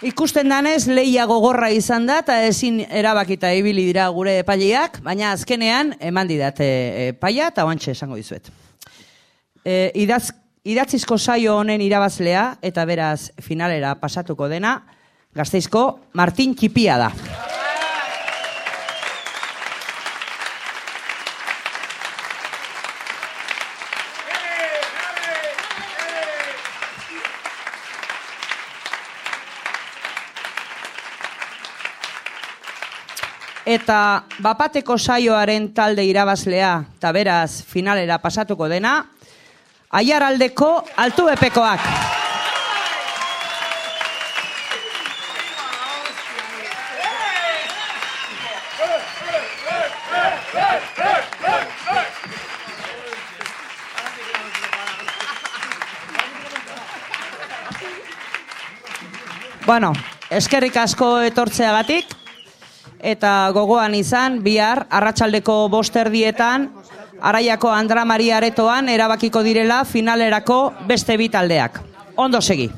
Ikusten danez, leia gogorra izan da, eta ezin erabakita ibili dira gure epaileak, baina azkenean eman didate epaia eta oantxe esango dizuet. E, idaz, idatzizko saio honen irabazlea, eta beraz finalera pasatuko dena, gazteizko Martin Txipia da. Eta bapateko saioaren talde irabazlea, eta beraz finalera pasatuko dena, aiaraldeko altu epekoak. Bueno, eskerrik asko etortzeagatik, eta gogoan izan, bihar, arratsaldeko bosterdietan, araiako Andra Maria Aretoan erabakiko direla finalerako beste bi taldeak. Ondo segi.